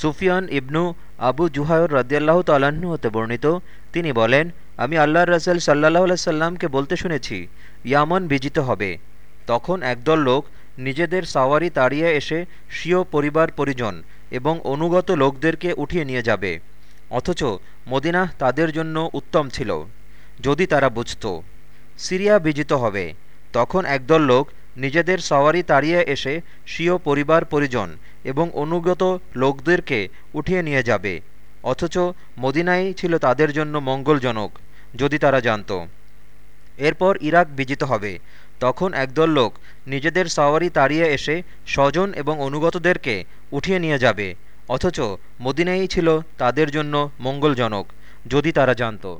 সুফিয়ান ইবনু আবু জুহায়র রদিয়াল্লাহ তাল্লাহ্ন হতে বর্ণিত। তিনি বলেন, আমি আল্লাহ রসুল সাল্লাহ সাল্লামকে বলতে শুনেছি, ইয়ামন বিজিত হবে। তখন একদল লোক নিজেদের সাওয়ারি তাড়িয়ে এসে স্বীয় পরিবার পরিজন এবং অনুগত লোকদেরকে উঠিয়ে নিয়ে যাবে। অথচ মদিনা তাদের জন্য উত্তম ছিল, যদি তারা বুঝত। সিরিয়া বিজিত হবে। তখন একদল লোক নিজেদের সওয়ারি তাড়িয়ে এসে স্বীয় পরিবার পরিজন এবং অনুগত লোকদেরকে উঠিয়ে নিয়ে যাবে। অথচ মদিনাই ছিল তাদের জন্য মঙ্গলজনক, যদি তারা জানত। এরপর ইরাক বিজিত হবে। তখন একদল লোক নিজেদের সওয়ারি তাড়িয়ে এসে স্বজন এবং অনুগতদেরকে উঠিয়ে নিয়ে যাবে। অথচ মদিনাই ছিল তাদের জন্য মঙ্গলজনক, যদি তারা জানত।